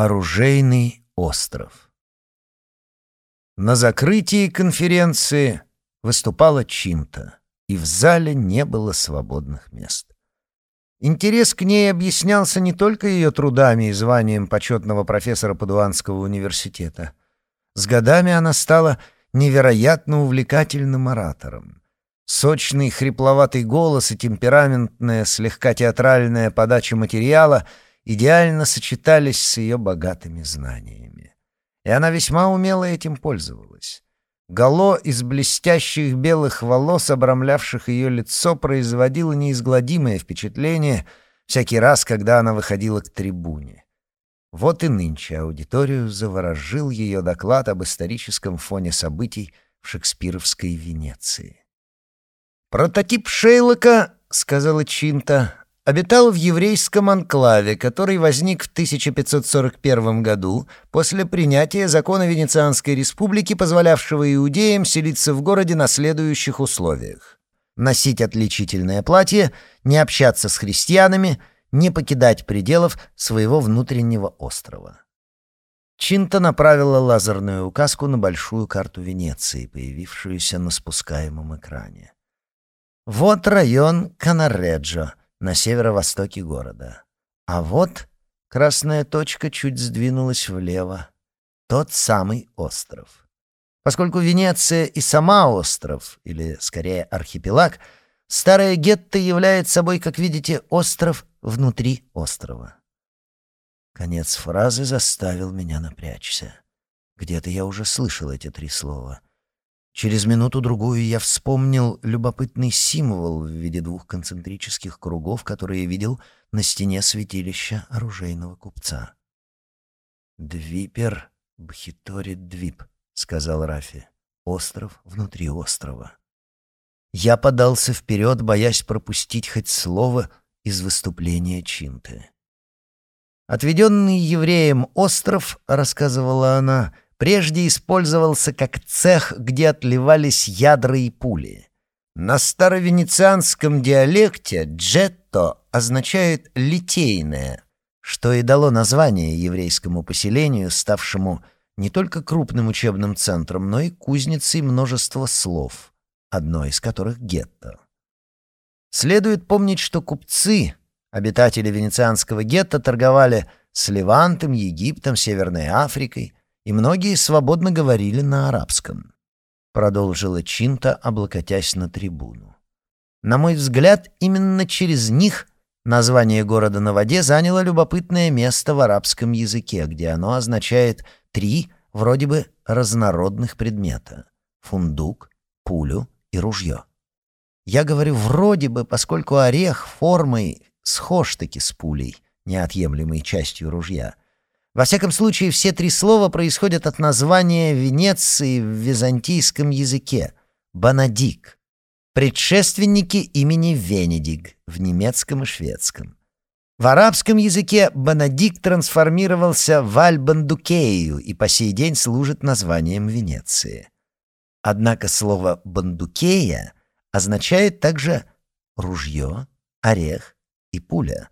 Оружейный остров. На закрытии конференции выступала Чинта, и в зале не было свободных мест. Интерес к ней объяснялся не только ее трудами и званием почетного профессора Падуанского университета. С годами она стала невероятно увлекательным оратором. Сочный хрипловатый голос и темпераментная, слегка театральная подача материала — идеально сочетались с ее богатыми знаниями. И она весьма умело этим пользовалась. Гало из блестящих белых волос, обрамлявших ее лицо, производило неизгладимое впечатление всякий раз, когда она выходила к трибуне. Вот и нынче аудиторию заворожил ее доклад об историческом фоне событий в шекспировской Венеции. «Прототип Шейлока, — сказала Чинта, обитал в еврейском анклаве, который возник в 1541 году после принятия закона Венецианской республики, позволявшего иудеям селиться в городе на следующих условиях. Носить отличительное платье, не общаться с христианами, не покидать пределов своего внутреннего острова. Чинта направила лазерную указку на большую карту Венеции, появившуюся на спускаемом экране. Вот район Канареджо — на северо-востоке города. А вот красная точка чуть сдвинулась влево. Тот самый остров. Поскольку Венеция и сама остров, или скорее архипелаг, старая гетто является собой, как видите, остров внутри острова. Конец фразы заставил меня напрячься. Где-то я уже слышал эти три слова. Через минуту-другую я вспомнил любопытный символ в виде двух концентрических кругов, которые видел на стене святилища оружейного купца. «Двипер Бхитори Двип», — сказал Рафи. «Остров внутри острова». Я подался вперед, боясь пропустить хоть слово из выступления Чинты. «Отведенный евреям остров», — рассказывала она, — прежде использовался как цех, где отливались ядра и пули. На старовенецианском диалекте «джетто» означает «литейное», что и дало название еврейскому поселению, ставшему не только крупным учебным центром, но и кузницей множества слов, одно из которых — гетто. Следует помнить, что купцы, обитатели венецианского гетто, торговали с Левантом, Египтом, Северной Африкой, и многие свободно говорили на арабском. Продолжила Чинта, облокотясь на трибуну. На мой взгляд, именно через них название города на воде заняло любопытное место в арабском языке, где оно означает три вроде бы разнородных предмета — фундук, пулю и ружье. Я говорю «вроде бы», поскольку орех формой схож-таки с пулей, неотъемлемой частью ружья — во всяком случае, все три слова происходят от названия Венеции в византийском языке — «Банадик», предшественники имени Венедиг в немецком и шведском. В арабском языке Банадик трансформировался в Аль-Бандукею и по сей день служит названием Венеции. Однако слово «бандукея» означает также ружье, орех и пуля.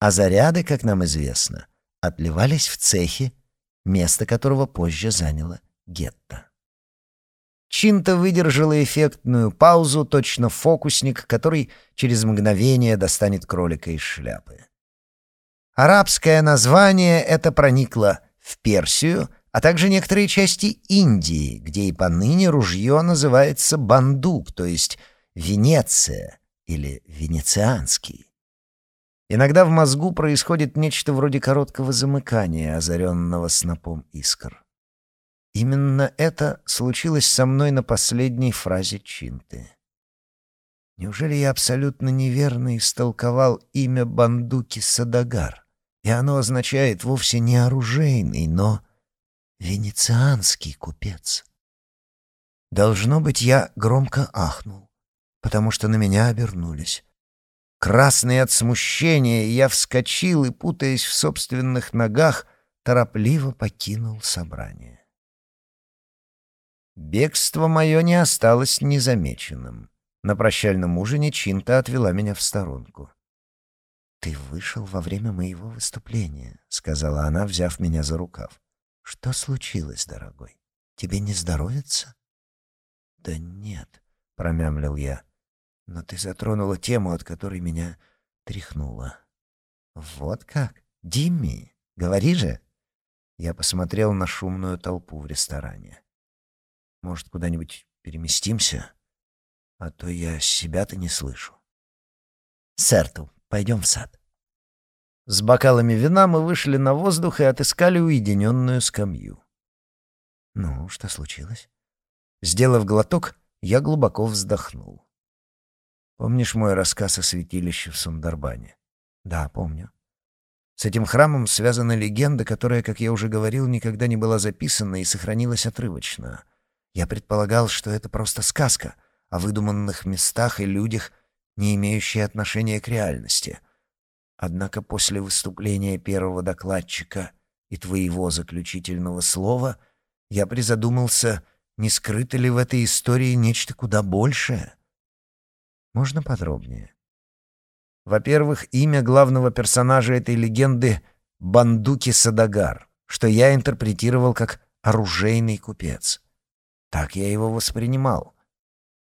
А заряды, как нам известно, отливались в цехе, место которого позже заняло гетто. Чинта выдержала эффектную паузу, точно фокусник, который через мгновение достанет кролика из шляпы. Арабское название это проникло в Персию, а также некоторые части Индии, где и поныне ружье называется бандук, то есть Венеция или венецианский. Иногда в мозгу происходит нечто вроде короткого замыкания, озаренного снопом искр. Именно это случилось со мной на последней фразе Чинты. Неужели я абсолютно неверно истолковал имя Бандуки Садагар, и оно означает вовсе не оружейный, но венецианский купец? Должно быть, я громко ахнул, потому что на меня обернулись. Красный от смущения, я вскочил и, путаясь в собственных ногах, торопливо покинул собрание. Бегство мое не осталось незамеченным. На прощальном ужине Чинта отвела меня в сторонку. «Ты вышел во время моего выступления», — сказала она, взяв меня за рукав. «Что случилось, дорогой? Тебе не здоровится?» «Да нет», — промямлил я. «Но ты затронула тему, от которой меня тряхнуло». «Вот как? Димми, говори же!» Я посмотрел на шумную толпу в ресторане. «Может, куда-нибудь переместимся? А то я себя-то не слышу». «Сертл, пойдем в сад». С бокалами вина мы вышли на воздух и отыскали уединенную скамью. «Ну, что случилось?» Сделав глоток, я глубоко вздохнул. «Помнишь мой рассказ о святилище в Сундарбане?» «Да, помню. С этим храмом связана легенда, которая, как я уже говорил, никогда не была записана и сохранилась отрывочно. Я предполагал, что это просто сказка о выдуманных местах и людях, не имеющие отношения к реальности. Однако после выступления первого докладчика и твоего заключительного слова я призадумался, не скрыто ли в этой истории нечто куда большее. Можно подробнее? Во-первых, имя главного персонажа этой легенды — Бандуки Садагар, что я интерпретировал как «оружейный купец». Так я его воспринимал.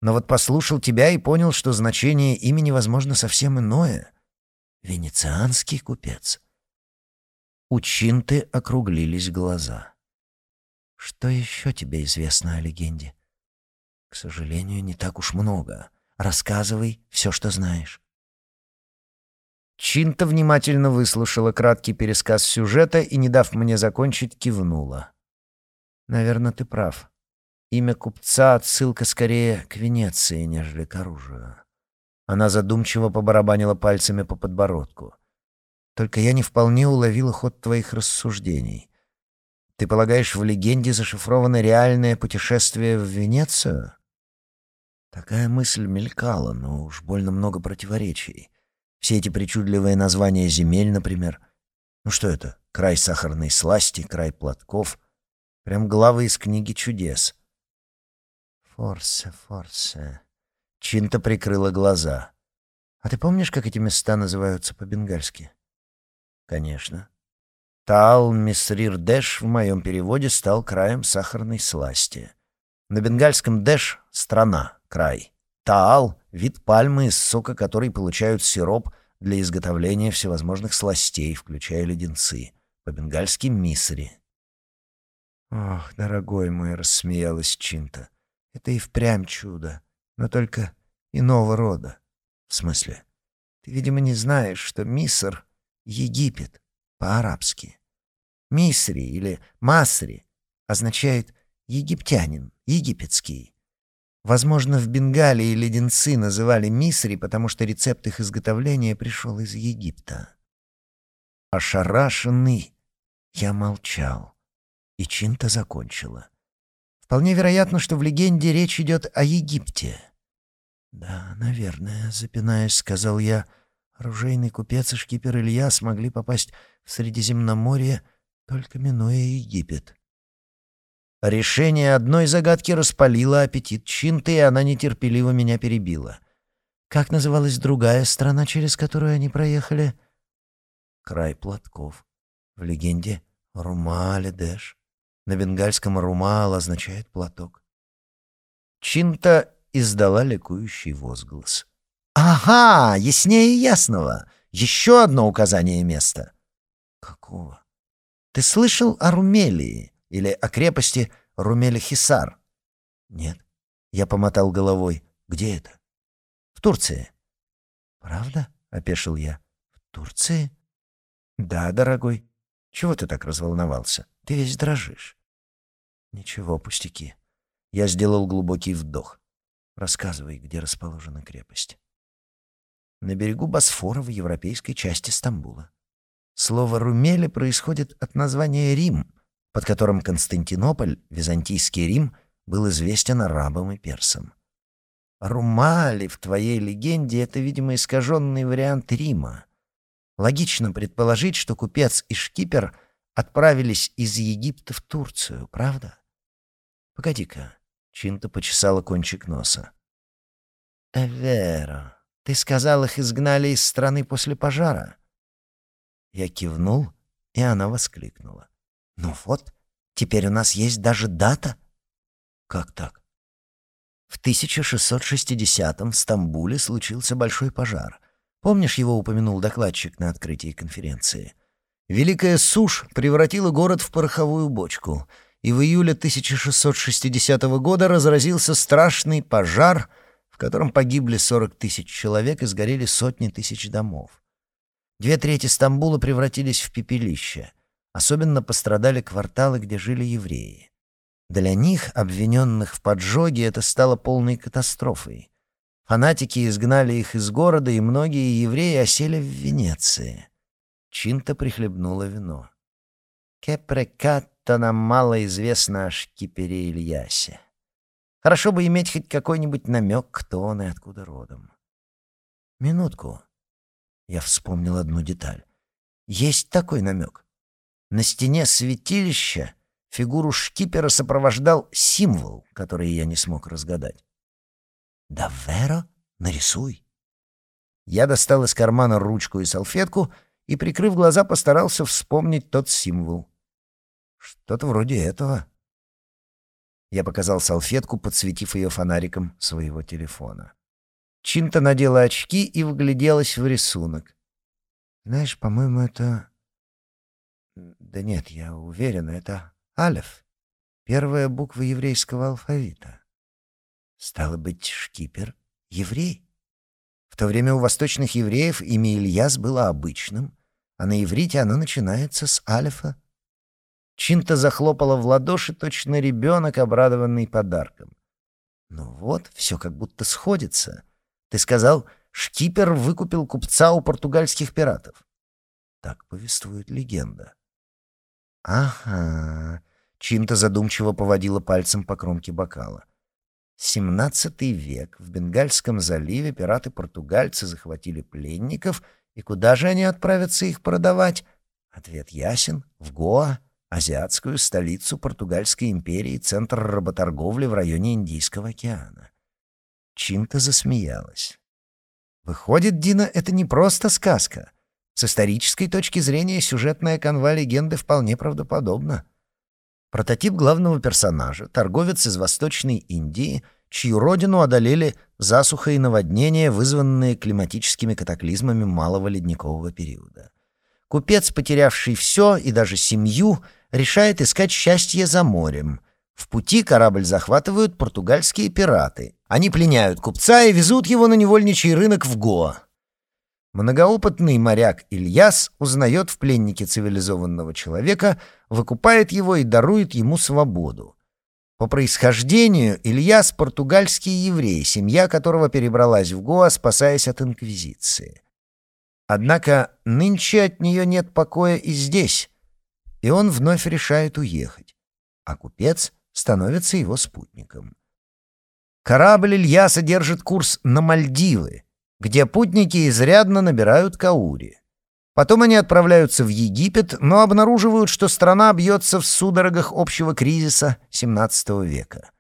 Но вот послушал тебя и понял, что значение имени, возможно, совсем иное. Венецианский купец. У Чинты округлились глаза. Что еще тебе известно о легенде? К сожалению, не так уж много. Рассказывай все, что знаешь. Чинта внимательно выслушала краткий пересказ сюжета и, не дав мне закончить, кивнула. «Наверное, ты прав. Имя купца — отсылка скорее к Венеции, нежели к оружию». Она задумчиво побарабанила пальцами по подбородку. «Только я не вполне уловила ход твоих рассуждений. Ты полагаешь, в легенде зашифровано реальное путешествие в Венецию?» Такая мысль мелькала, но уж больно много противоречий. Все эти причудливые названия земель, например. Ну что это? Край сахарной сласти, край платков. Прям главы из книги чудес. Форсе, Форсе. Чинта прикрыла глаза. А ты помнишь, как эти места называются по-бенгальски? Конечно. Таал Мисрир Дэш в моем переводе стал краем сахарной сласти. На бенгальском Дэш — страна, край. Таал — вид пальмы, из сока которой получают сироп для изготовления всевозможных сластей, включая леденцы. По-бенгальски мисри. «Ох, дорогой мой!» — рассмеялась Чинта. «Это и впрямь чудо, но только иного рода. В смысле? Ты, видимо, не знаешь, что Миср — Египет по-арабски. Мисри или Масри означает «египтянин», «египетский». Возможно, в Бенгалии леденцы называли мисри, потому что рецепт их изготовления пришел из Египта. Ошарашенный, я молчал, и Чинта закончила. Вполне вероятно, что в легенде речь идет о Египте. «Да, наверное», — запинаясь, сказал я, — оружейный купец и шкипер Илья смогли попасть в Средиземноморье, только минуя Египет. Решение одной загадки распалило аппетит Чинты, и она нетерпеливо меня перебила. Как называлась другая страна, через которую они проехали? Край платков. В легенде Румале-Дэш. На бенгальском «румал» означает «платок». Чинта издала ликующий возглас. «Ага, яснее ясного. Еще одно указание места». «Какого?» «Ты слышал о Румелии?» Или о крепости Румель-Хисар? Нет. Я помотал головой. Где это? В Турции. Правда? Опешил я. В Турции? Да, дорогой. Чего ты так разволновался? Ты весь дрожишь. Ничего, пустяки. Я сделал глубокий вдох. Рассказывай, где расположена крепость. На берегу Босфора в европейской части Стамбула. Слово «румели» происходит от названия «Рим», под которым Константинополь, Византийский Рим, был известен арабам и персам. Румали в твоей легенде — это, видимо, искаженный вариант Рима. Логично предположить, что купец и шкипер отправились из Египта в Турцию, правда? Погоди-ка, Чинта почесала кончик носа. «Эверо, ты сказал, их изгнали из страны после пожара?» Я кивнул, и она воскликнула. «Ну вот, теперь у нас есть даже дата». «Как так?» В 1660-м в Стамбуле случился большой пожар. Помнишь, его упомянул докладчик на открытии конференции? Великая сушь превратила город в пороховую бочку, и в июле 1660 года разразился страшный пожар, в котором погибли 40 тысяч человек и сгорели сотни тысяч домов. Две трети Стамбула превратились в пепелище. Особенно пострадали кварталы, где жили евреи. Для них, обвиненных в поджоге, это стало полной катастрофой. Фанатики изгнали их из города, и многие евреи осели в Венеции. Чинта прихлебнула вино. Кепрекатта нам мало известно о шкипере Ильясе. Хорошо бы иметь хоть какой-нибудь намек, кто он и откуда родом. Минутку. Я вспомнил одну деталь. Есть такой намек. На стене святилища Фигуру шкипера сопровождал символ, который я не смог разгадать. «Да, Вера, нарисуй». Я достал из кармана ручку и салфетку и, прикрыв глаза, постарался вспомнить тот символ. Что-то вроде этого. Я показал салфетку, подсветив ее фонариком своего телефона. Чинта надела очки и вгляделась в рисунок. «Знаешь, по-моему, это...» «Да нет, я уверен, это Алеф — первая буква еврейского алфавита. Стало быть, шкипер — еврей. В то время у восточных евреев имя Ильяс было обычным, а на иврите оно начинается с алифа. Чинта захлопала в ладоши точно ребенок, обрадованный подарком. Ну вот, все как будто сходится. Ты сказал, шкипер выкупил купца у португальских пиратов. Так повествует легенда. Ага, Чинта задумчиво поводила пальцем по кромке бокала. Семнадцатый век. В Бенгальском заливе пираты-португальцы захватили пленников, и куда же они отправятся их продавать? Ответ ясен. В Гоа, азиатскую столицу Португальской империи, центр работорговли в районе Индийского океана. Чинта засмеялась. Выходит, Дина, это не просто сказка. С исторической точки зрения сюжетная канва легенды вполне правдоподобна. Прототип главного персонажа, торговец из Восточной Индии, чью родину одолели засуха и наводнения, вызванные климатическими катаклизмами малого ледникового периода. Купец, потерявший все и даже семью, решает искать счастье за морем. В пути корабль захватывают португальские пираты. Они пленяют купца и везут его на невольничий рынок в Гоа. Многоопытный моряк Ильяс узнает в пленнике цивилизованного человека, выкупает его и дарует ему свободу. По происхождению Ильяс — португальский еврей, семья которого перебралась в Гоа, спасаясь от инквизиции. Однако нынче от нее нет покоя и здесь, и он вновь решает уехать, а купец становится его спутником. Корабль Ильяса держит курс на Мальдивы — где путники изрядно набирают каури. Потом они отправляются в Египет, но обнаруживают, что страна бьется в судорогах общего кризиса XVII века.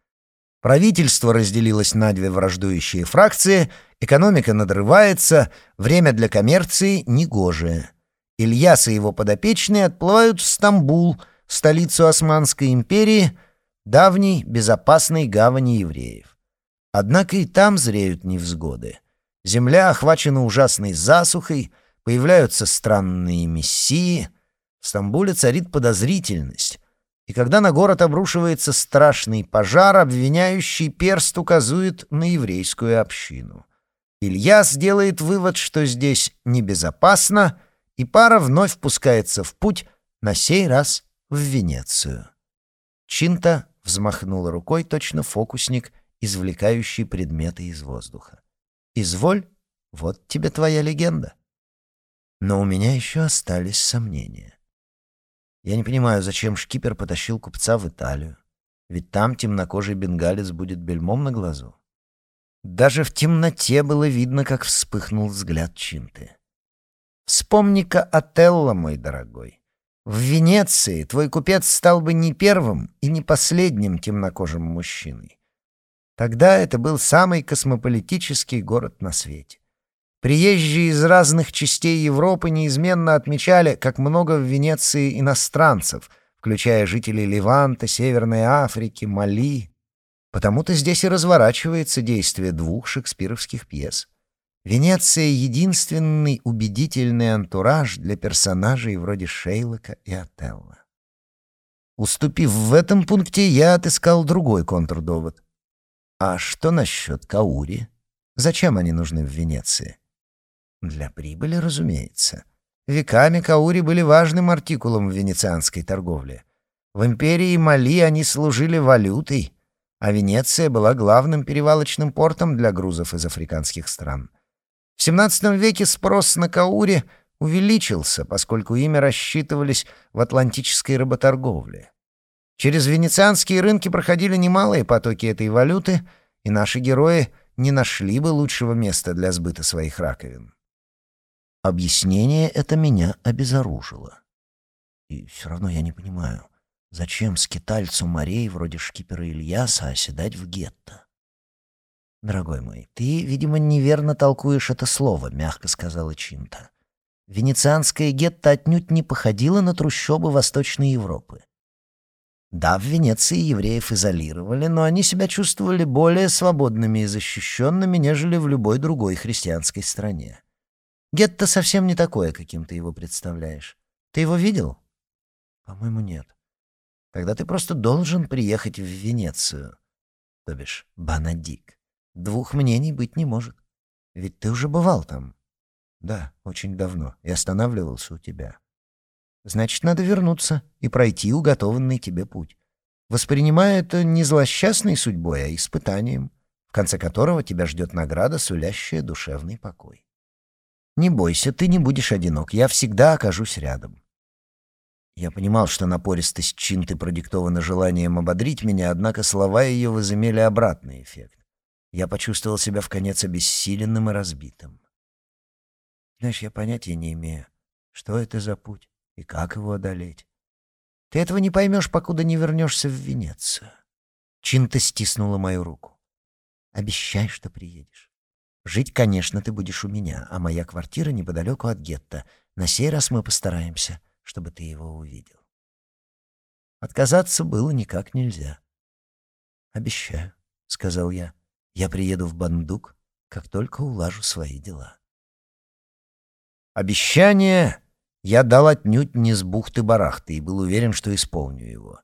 Правительство разделилось на две враждующие фракции, экономика надрывается, время для коммерции негожее. Ильяс и его подопечные отплывают в Стамбул, столицу Османской империи, давней безопасной гавани евреев. Однако и там зреют невзгоды. Земля охвачена ужасной засухой, появляются странные мессии. В Стамбуле царит подозрительность. И когда на город обрушивается страшный пожар, обвиняющий перст указывает на еврейскую общину. Ильяс делает вывод, что здесь небезопасно, и пара вновь пускается в путь, на сей раз в Венецию. Чинта взмахнула рукой, точно фокусник, извлекающий предметы из воздуха. Изволь, вот тебе твоя легенда. Но у меня еще остались сомнения. Я не понимаю, зачем шкипер потащил купца в Италию. Ведь там темнокожий бенгалец будет бельмом на глазу. Даже в темноте было видно, как вспыхнул взгляд Чинты. Вспомни-ка Отелло, мой дорогой. В Венеции твой купец стал бы не первым и не последним темнокожим мужчиной. Тогда это был самый космополитический город на свете. Приезжие из разных частей Европы неизменно отмечали, как много в Венеции иностранцев, включая жителей Ливанта, Северной Африки, Мали. Потому-то здесь и разворачивается действие двух шекспировских пьес. Венеция — единственный убедительный антураж для персонажей вроде Шейлока и Отелла. Уступив в этом пункте, я отыскал другой контрдовод. А что насчет Каури? Зачем они нужны в Венеции? Для прибыли, разумеется. Веками каури были важным артикулом в венецианской торговле. В империи Мали они служили валютой, а Венеция была главным перевалочным портом для грузов из африканских стран. В XVII веке спрос на каури увеличился, поскольку ими рассчитывались в атлантической работорговле. Через венецианские рынки проходили немалые потоки этой валюты, и наши герои не нашли бы лучшего места для сбыта своих раковин. Объяснение это меня обезоружило. И все равно я не понимаю, зачем скитальцу морей вроде шкипера Ильяса оседать в гетто? «Дорогой мой, ты, видимо, неверно толкуешь это слово», — мягко сказала Чинта. «Венецианское гетто отнюдь не походило на трущобы Восточной Европы. Да, в Венеции евреев изолировали, но они себя чувствовали более свободными и защищенными, нежели в любой другой христианской стране. Гетто совсем не такое, каким ты его представляешь. Ты его видел? По-моему, нет. Тогда ты просто должен приехать в Венецию. То бишь, Банадик. Двух мнений быть не может. Ведь ты уже бывал там. Да, очень давно. И останавливался у тебя. Значит, надо вернуться и пройти уготованный тебе путь. Воспринимая это не злосчастной судьбой, а испытанием, в конце которого тебя ждет награда, сулящая душевный покой. Не бойся, ты не будешь одинок, я всегда окажусь рядом. Я понимал, что напористость Чинты продиктована желанием ободрить меня, однако слова ее возымели обратный эффект. Я почувствовал себя в конец обессиленным и разбитым. Знаешь, я понятия не имею, что это за путь и как его одолеть. Ты этого не поймешь, покуда не вернешься в Венецию. Чинта стиснула мою руку. Обещай, что приедешь. Жить, конечно, ты будешь у меня, а моя квартира неподалеку от гетто. На сей раз мы постараемся, чтобы ты его увидел. Отказаться было никак нельзя. «Обещаю», — сказал я. «Я приеду в Бандук, как только улажу свои дела». Обещание я дал отнюдь не с бухты-барахты и был уверен, что исполню его.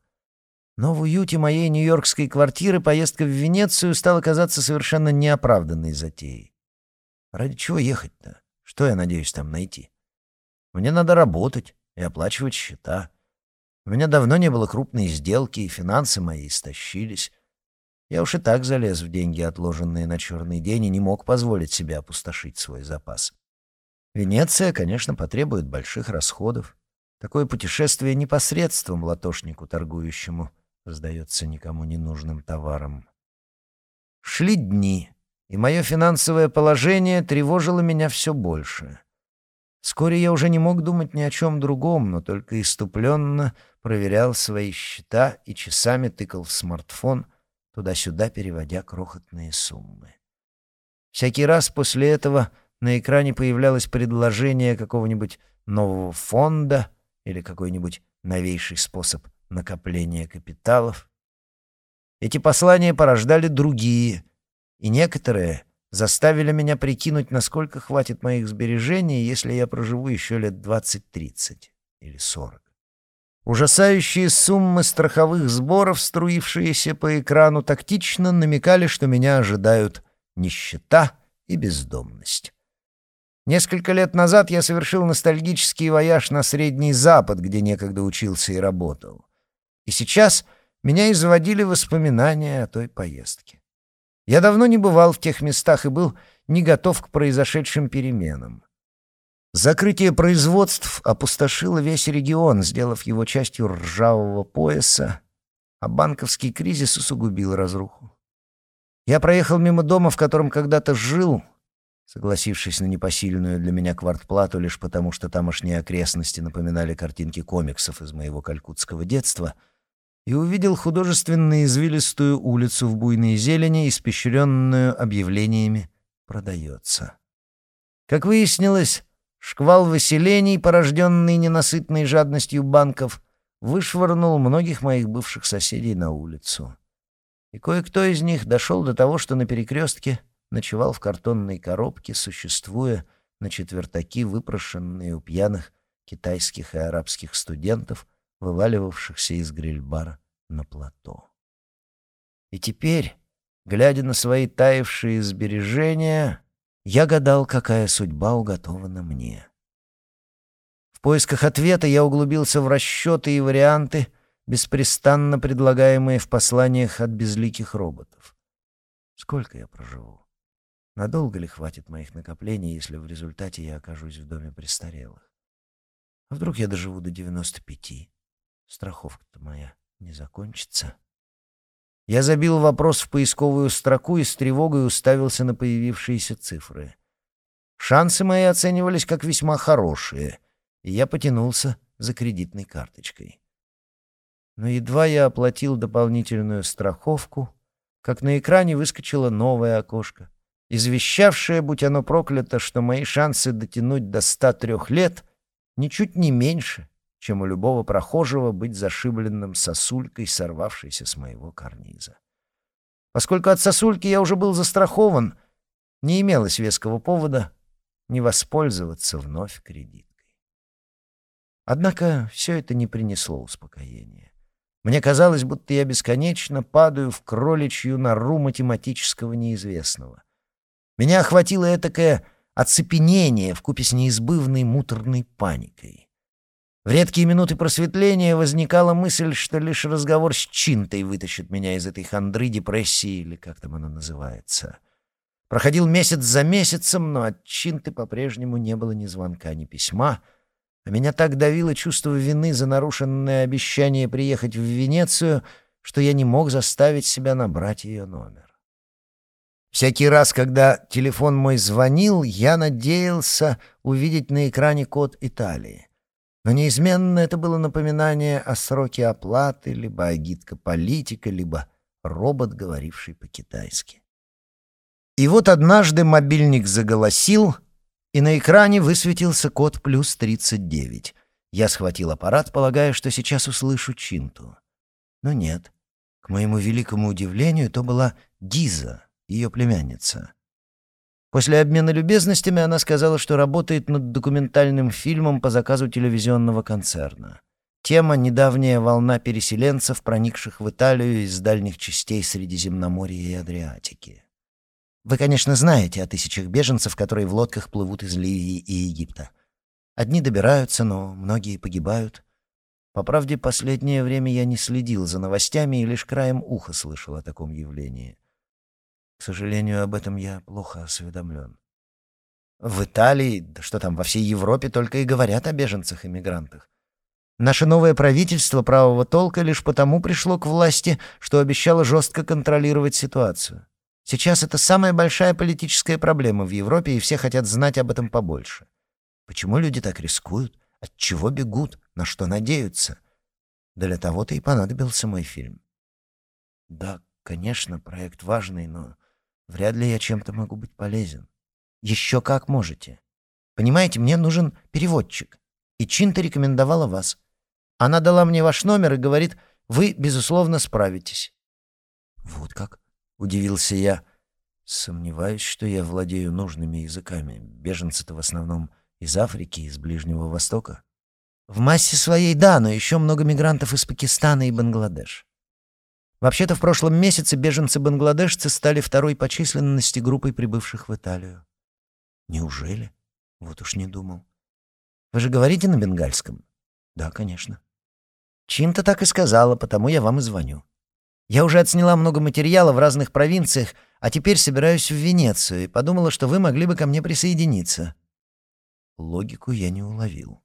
Но в уюте моей нью-йоркской квартиры поездка в Венецию стала казаться совершенно неоправданной затеей. Ради чего ехать-то? Что я надеюсь там найти? Мне надо работать и оплачивать счета. У меня давно не было крупной сделки, и финансы мои истощились. Я уж и так залез в деньги, отложенные на черный день, и не мог позволить себе опустошить свой запас. Венеция, конечно, потребует больших расходов. Такое путешествие непосредством латошнику, торгующему, сдается никому ненужным товаром. Шли дни и мое финансовое положение тревожило меня все больше. Вскоре я уже не мог думать ни о чем другом, но только иступленно проверял свои счета и часами тыкал в смартфон, туда-сюда переводя крохотные суммы. Всякий раз после этого на экране появлялось предложение какого-нибудь нового фонда или какой-нибудь новейший способ накопления капиталов. Эти послания порождали другие — и некоторые заставили меня прикинуть, насколько хватит моих сбережений, если я проживу еще лет 20-30 или 40. Ужасающие суммы страховых сборов, струившиеся по экрану, тактично намекали, что меня ожидают нищета и бездомность. Несколько лет назад я совершил ностальгический вояж на Средний Запад, где некогда учился и работал. И сейчас меня изводили воспоминания о той поездке. Я давно не бывал в тех местах и был не готов к произошедшим переменам. Закрытие производств опустошило весь регион, сделав его частью ржавого пояса, а банковский кризис усугубил разруху. Я проехал мимо дома, в котором когда-то жил, согласившись на непосильную для меня квартплату лишь потому, что тамошние окрестности напоминали картинки комиксов из моего калькутского детства — и увидел художественно извилистую улицу в буйной зелени, испещренную объявлениями «Продается». Как выяснилось, шквал выселений, порожденный ненасытной жадностью банков, вышвырнул многих моих бывших соседей на улицу. И кое-кто из них дошел до того, что на перекрестке ночевал в картонной коробке, существуя на четвертаки, выпрошенные у пьяных китайских и арабских студентов, вываливавшихся из гриль-бара на плато. И теперь, глядя на свои таявшие сбережения, я гадал, какая судьба уготована мне. В поисках ответа я углубился в расчеты и варианты, беспрестанно предлагаемые в посланиях от безликих роботов. Сколько я проживу? Надолго ли хватит моих накоплений, если в результате я окажусь в доме престарелых? А вдруг я доживу до девяносто пяти? Страховка-то моя не закончится. Я забил вопрос в поисковую строку и с тревогой уставился на появившиеся цифры. Шансы мои оценивались как весьма хорошие, и я потянулся за кредитной карточкой. Но едва я оплатил дополнительную страховку, как на экране выскочило новое окошко, извещавшее, будь оно проклято, что мои шансы дотянуть до 103 лет ничуть не меньше, чем у любого прохожего быть зашибленным сосулькой, сорвавшейся с моего карниза. Поскольку от сосульки я уже был застрахован, не имелось веского повода не воспользоваться вновь кредиткой. Однако все это не принесло успокоения. Мне казалось, будто я бесконечно падаю в кроличью нору математического неизвестного. Меня охватило этакое оцепенение вкупе с неизбывной муторной паникой. В редкие минуты просветления возникала мысль, что лишь разговор с Чинтой вытащит меня из этой хандры, депрессии или как там оно называется. Проходил месяц за месяцем, но от Чинты по-прежнему не было ни звонка, ни письма, а меня так давило чувство вины за нарушенное обещание приехать в Венецию, что я не мог заставить себя набрать ее номер. Всякий раз, когда телефон мой звонил, я надеялся увидеть на экране код Италии. Но неизменно это было напоминание о сроке оплаты, либо агитка политика, либо робот, говоривший по-китайски. И вот однажды мобильник заголосил, и на экране высветился код плюс 39. Я схватил аппарат, полагая, что сейчас услышу Чинту. Но нет. К моему великому удивлению, то была Гиза, ее племянница. После обмена любезностями она сказала, что работает над документальным фильмом по заказу телевизионного концерна. Тема — недавняя волна переселенцев, проникших в Италию из дальних частей Средиземноморья и Адриатики. Вы, конечно, знаете о тысячах беженцев, которые в лодках плывут из Ливии и Египта. Одни добираются, но многие погибают. По правде, последнее время я не следил за новостями и лишь краем уха слышал о таком явлении. К сожалению, об этом я плохо осведомлен. В Италии, да что там, во всей Европе только и говорят о беженцах и мигрантах. Наше новое правительство правого толка лишь потому пришло к власти, что обещало жестко контролировать ситуацию. Сейчас это самая большая политическая проблема в Европе, и все хотят знать об этом побольше. Почему люди так рискуют? От чего бегут? На что надеются? Для того-то и понадобился мой фильм. Да, конечно, проект важный, но Вряд ли я чем-то могу быть полезен. Еще как можете. Понимаете, мне нужен переводчик. И Чинта рекомендовала вас. Она дала мне ваш номер и говорит, вы, безусловно, справитесь. Вот как? Удивился я. Сомневаюсь, что я владею нужными языками. Беженцы-то в основном из Африки, из Ближнего Востока. В массе своей, да, но еще много мигрантов из Пакистана и Бангладеш. Вообще-то в прошлом месяце беженцы-бангладешцы стали второй по численности группой прибывших в Италию. Неужели? Вот уж не думал. Вы же говорите на бенгальском? Да, конечно. Чинта так и сказала, потому я вам и звоню. Я уже отсняла много материала в разных провинциях, а теперь собираюсь в Венецию и подумала, что вы могли бы ко мне присоединиться. Логику я не уловил.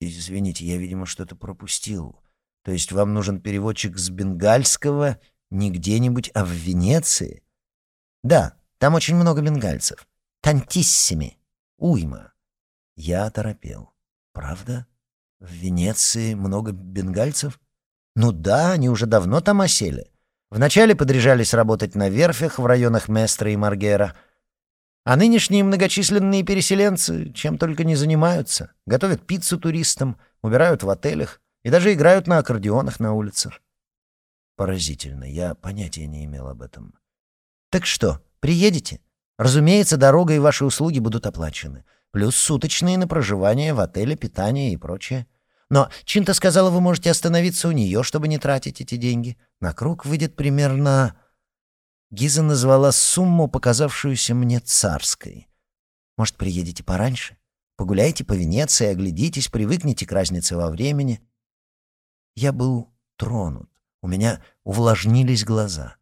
Извините, я, видимо, что-то пропустил. То есть вам нужен переводчик с бенгальского не где-нибудь, а в Венеции? Да, там очень много бенгальцев. Тантиссими. Уйма. Я оторопел. Правда? В Венеции много бенгальцев? Ну да, они уже давно там осели. Вначале подряжались работать на верфях в районах Местра и Маргера, А нынешние многочисленные переселенцы чем только не занимаются. Готовят пиццу туристам, убирают в отелях и даже играют на аккордеонах на улицах. Поразительно, я понятия не имел об этом. Так что, приедете? Разумеется, дорога и ваши услуги будут оплачены. Плюс суточные на проживание в отеле, питание и прочее. Но Чинта сказала, вы можете остановиться у нее, чтобы не тратить эти деньги. На круг выйдет примерно Гиза назвала сумму, показавшуюся мне царской. Может, приедете пораньше? Погуляйте по Венеции, оглядитесь, привыкните к разнице во времени. Я был тронут. У меня увлажнились глаза.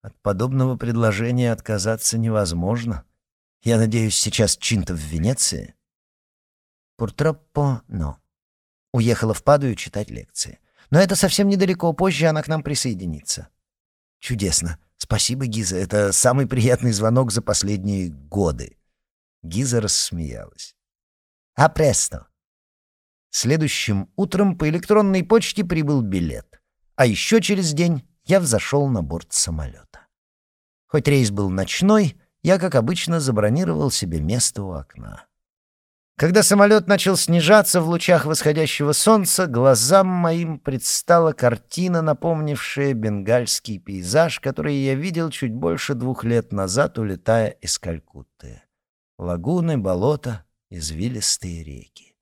От подобного предложения отказаться невозможно. Я надеюсь, сейчас Чинта в Венеции? Пуртроппо но. Уехала в Падую читать лекции. Но это совсем недалеко, позже она к нам присоединится. Чудесно. «Спасибо, Гиза, это самый приятный звонок за последние годы». Гиза рассмеялась. «А престо!» Следующим утром по электронной почте прибыл билет. А еще через день я взошел на борт самолета. Хоть рейс был ночной, я, как обычно, забронировал себе место у окна. Когда самолет начал снижаться в лучах восходящего солнца, глазам моим предстала картина, напомнившая бенгальский пейзаж, который я видел чуть больше двух лет назад, улетая из Калькутты. Лагуны, болота, извилистые реки.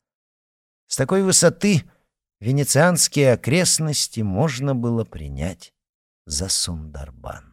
С такой высоты венецианские окрестности можно было принять за Сундарбан.